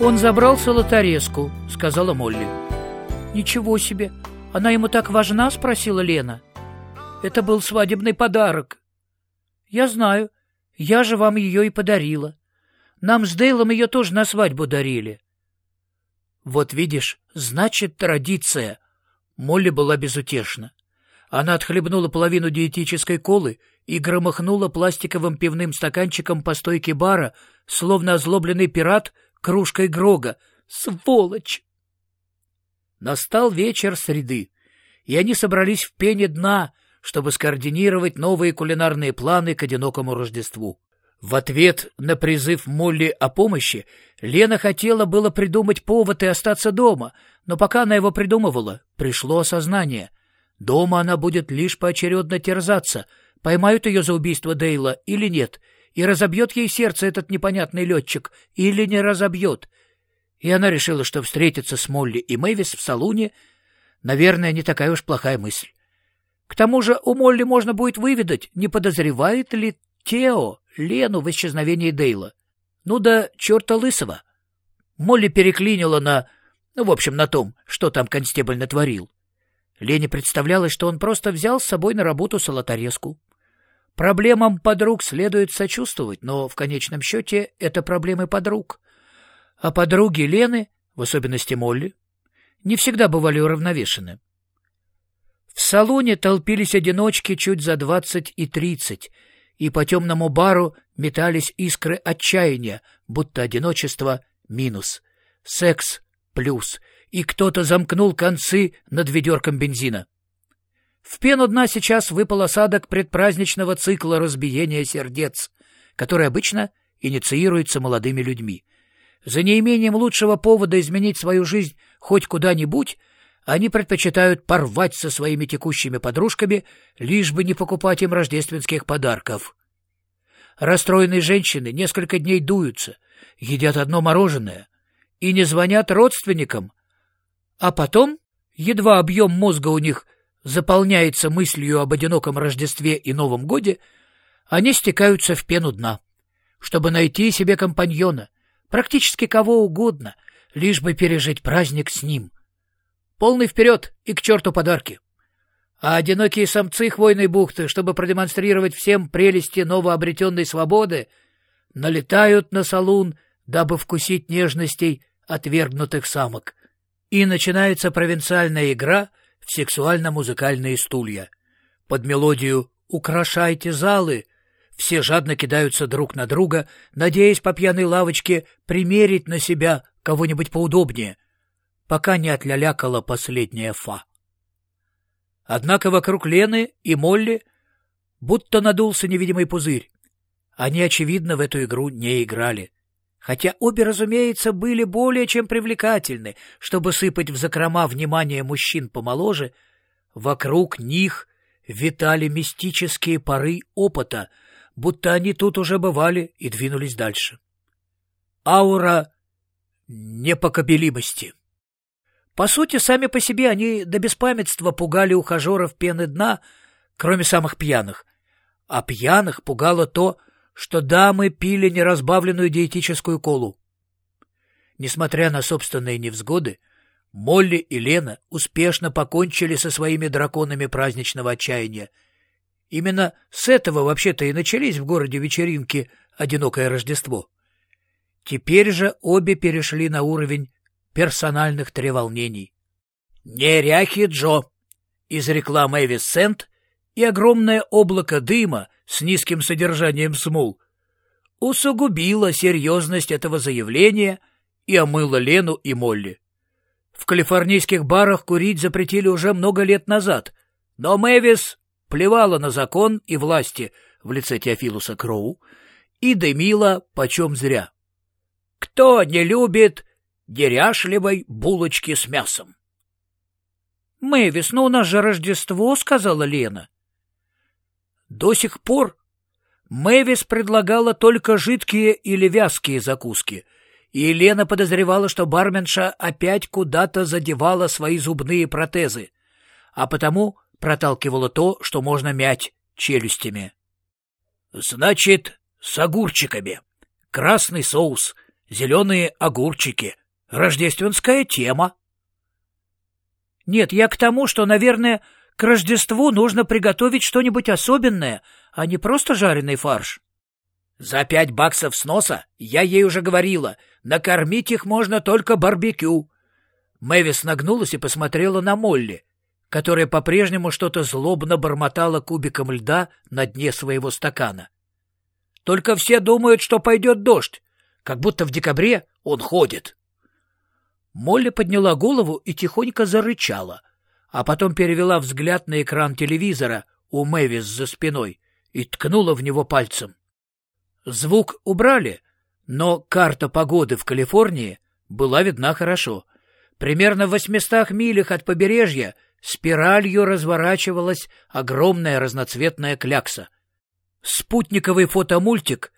«Он забрал солоторезку», — сказала Молли. «Ничего себе! Она ему так важна?» — спросила Лена. «Это был свадебный подарок». «Я знаю. Я же вам ее и подарила. Нам с Дейлом ее тоже на свадьбу дарили». «Вот видишь, значит, традиция». Молли была безутешна. Она отхлебнула половину диетической колы и громыхнула пластиковым пивным стаканчиком по стойке бара, словно озлобленный пират кружкой Грога. Сволочь! Настал вечер среды, и они собрались в пене дна, чтобы скоординировать новые кулинарные планы к одинокому Рождеству. В ответ на призыв Молли о помощи Лена хотела было придумать повод и остаться дома, но пока она его придумывала, пришло осознание. Дома она будет лишь поочередно терзаться, поймают ее за убийство Дейла или нет, и разобьет ей сердце этот непонятный летчик или не разобьет. И она решила, что встретиться с Молли и Мэвис в салуне, наверное, не такая уж плохая мысль. К тому же у Молли можно будет выведать, не подозревает ли Тео Лену в исчезновении Дейла. Ну да черта лысого. Молли переклинила на... Ну, в общем, на том, что там констебль натворил. Лене представлялось, что он просто взял с собой на работу солоторезку. Проблемам подруг следует сочувствовать, но в конечном счете это проблемы подруг. А подруги Лены, в особенности Молли, не всегда бывали уравновешены. В салоне толпились одиночки чуть за двадцать и тридцать, и по темному бару метались искры отчаяния, будто одиночество — минус, секс — плюс, и кто-то замкнул концы над ведерком бензина. В пену дна сейчас выпал осадок предпраздничного цикла разбиения сердец, который обычно инициируется молодыми людьми. За неимением лучшего повода изменить свою жизнь хоть куда-нибудь, они предпочитают порвать со своими текущими подружками, лишь бы не покупать им рождественских подарков. Расстроенные женщины несколько дней дуются, едят одно мороженое и не звонят родственникам, а потом, едва объем мозга у них заполняется мыслью об одиноком Рождестве и Новом Годе, они стекаются в пену дна, чтобы найти себе компаньона, практически кого угодно, лишь бы пережить праздник с ним. Полный вперед и к черту подарки. А одинокие самцы хвойной бухты, чтобы продемонстрировать всем прелести новообретенной свободы, налетают на салун, дабы вкусить нежностей отвергнутых самок. И начинается провинциальная игра в сексуально-музыкальные стулья. Под мелодию «Украшайте залы» все жадно кидаются друг на друга, надеясь по пьяной лавочке примерить на себя кого-нибудь поудобнее, пока не отлялякала последняя фа. Однако вокруг Лены и Молли будто надулся невидимый пузырь. Они, очевидно, в эту игру не играли. Хотя обе, разумеется, были более чем привлекательны, чтобы сыпать в закрома внимание мужчин помоложе, вокруг них витали мистические пары опыта, будто они тут уже бывали и двинулись дальше. Аура непокобелимости. По сути, сами по себе они до беспамятства пугали ухажеров пены дна, кроме самых пьяных. А пьяных пугало то, что дамы пили неразбавленную диетическую колу. Несмотря на собственные невзгоды, Молли и Лена успешно покончили со своими драконами праздничного отчаяния. Именно с этого вообще-то и начались в городе вечеринки «Одинокое Рождество». Теперь же обе перешли на уровень персональных треволнений. «Неряхи Джо!» — изрекла Мэвис Сент, и огромное облако дыма — с низким содержанием смол, усугубила серьезность этого заявления и омыла Лену и Молли. В калифорнийских барах курить запретили уже много лет назад, но Мэвис плевала на закон и власти в лице Теофилуса Кроу и дымила почем зря. Кто не любит деряшливой булочки с мясом? — Мэвис, ну у нас же Рождество, — сказала Лена. До сих пор Мэвис предлагала только жидкие или вязкие закуски, и Елена подозревала, что барменша опять куда-то задевала свои зубные протезы, а потому проталкивала то, что можно мять челюстями. — Значит, с огурчиками. Красный соус, зеленые огурчики. Рождественская тема. Нет, я к тому, что, наверное, к Рождеству нужно приготовить что-нибудь особенное, а не просто жареный фарш. За пять баксов с носа, я ей уже говорила, накормить их можно только барбекю. Мэвис нагнулась и посмотрела на Молли, которая по-прежнему что-то злобно бормотала кубиком льда на дне своего стакана. Только все думают, что пойдет дождь, как будто в декабре он ходит. Молли подняла голову и тихонько зарычала, а потом перевела взгляд на экран телевизора у Мэвис за спиной и ткнула в него пальцем. Звук убрали, но карта погоды в Калифорнии была видна хорошо. Примерно в восьмистах милях от побережья спиралью разворачивалась огромная разноцветная клякса. Спутниковый фотомультик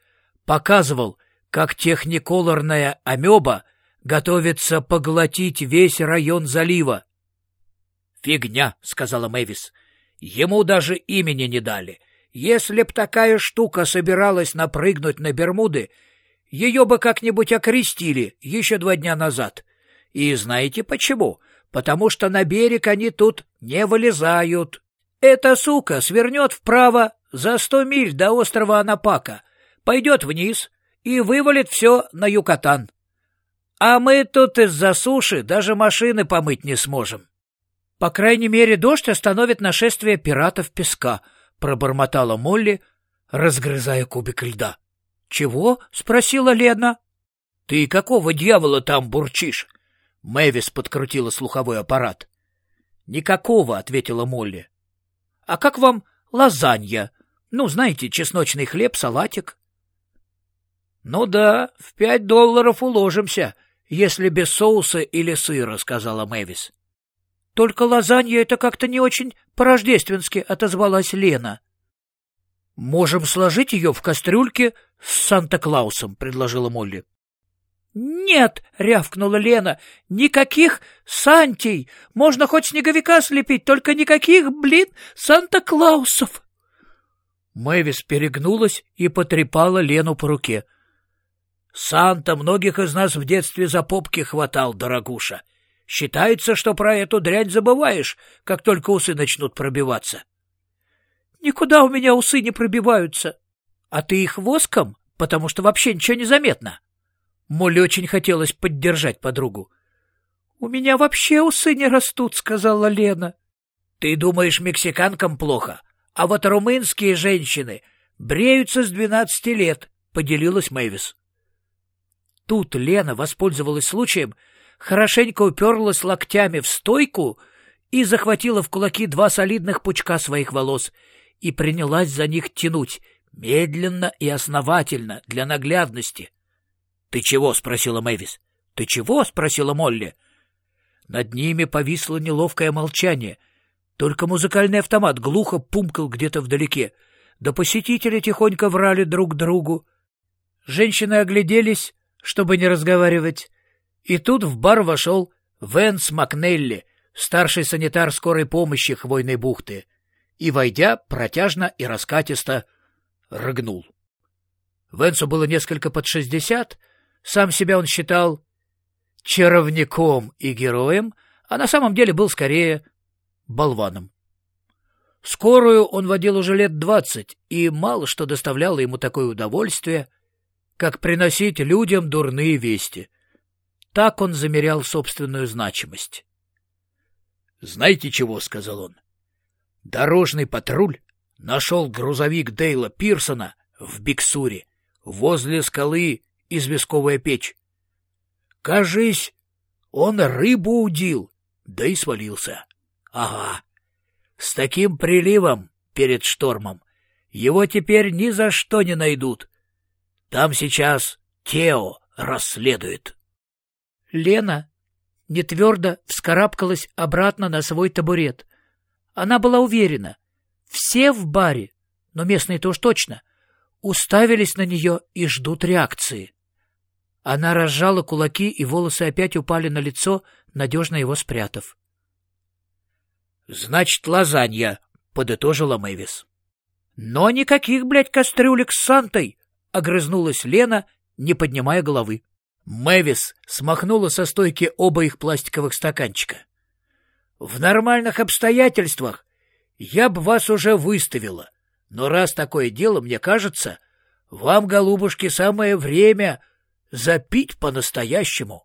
показывал, как техниколорная амеба готовится поглотить весь район залива. «Фигня», — сказала Мэвис. «Ему даже имени не дали. Если б такая штука собиралась напрыгнуть на Бермуды, ее бы как-нибудь окрестили еще два дня назад. И знаете почему? Потому что на берег они тут не вылезают. Эта сука свернет вправо за сто миль до острова Анапака, пойдет вниз и вывалит все на Юкатан. А мы тут из-за суши даже машины помыть не сможем. По крайней мере, дождь остановит нашествие пиратов песка — пробормотала Молли, разгрызая кубик льда. «Чего?» — спросила Лена. «Ты какого дьявола там бурчишь?» Мэвис подкрутила слуховой аппарат. «Никакого», — ответила Молли. «А как вам лазанья? Ну, знаете, чесночный хлеб, салатик». «Ну да, в пять долларов уложимся, если без соуса или сыра», — сказала Мэвис. Только лазанья — это как-то не очень по-рождественски, — отозвалась Лена. — Можем сложить ее в кастрюльке с Санта-Клаусом, — предложила Молли. — Нет, — рявкнула Лена, — никаких Сантей. Можно хоть снеговика слепить, только никаких, блин, Санта-Клаусов. Мэвис перегнулась и потрепала Лену по руке. — Санта многих из нас в детстве за попки хватал, дорогуша. Считается, что про эту дрянь забываешь, как только усы начнут пробиваться. — Никуда у меня усы не пробиваются. А ты их воском, потому что вообще ничего не заметно. Молли очень хотелось поддержать подругу. — У меня вообще усы не растут, — сказала Лена. — Ты думаешь, мексиканкам плохо, а вот румынские женщины бреются с двенадцати лет, — поделилась Мэвис. Тут Лена воспользовалась случаем — хорошенько уперлась локтями в стойку и захватила в кулаки два солидных пучка своих волос и принялась за них тянуть, медленно и основательно, для наглядности. — Ты чего? — спросила Мэвис. — Ты чего? — спросила Молли. Над ними повисло неловкое молчание. Только музыкальный автомат глухо пумкал где-то вдалеке. Да посетители тихонько врали друг другу. Женщины огляделись, чтобы не разговаривать. И тут в бар вошел Венс Макнелли, старший санитар скорой помощи Хвойной бухты, и, войдя, протяжно и раскатисто рыгнул. Венсу было несколько под шестьдесят, сам себя он считал чаровником и героем, а на самом деле был скорее болваном. Скорую он водил уже лет двадцать, и мало что доставляло ему такое удовольствие, как приносить людям дурные вести — так он замерял собственную значимость. «Знаете чего?» — сказал он. «Дорожный патруль нашел грузовик Дейла Пирсона в Биксуре, возле скалы известковая печь. Кажись, он рыбу удил, да и свалился. Ага, с таким приливом перед штормом его теперь ни за что не найдут. Там сейчас Тео расследует». Лена нетвердо вскарабкалась обратно на свой табурет. Она была уверена, все в баре, но местные-то уж точно, уставились на нее и ждут реакции. Она разжала кулаки, и волосы опять упали на лицо, надежно его спрятав. — Значит, лазанья, — подытожила Мэвис. — Но никаких, блядь, кастрюлек с Сантой! — огрызнулась Лена, не поднимая головы. Мэвис смахнула со стойки оба их пластиковых стаканчика. В нормальных обстоятельствах я бы вас уже выставила. Но раз такое дело, мне кажется, вам, голубушки, самое время запить по-настоящему.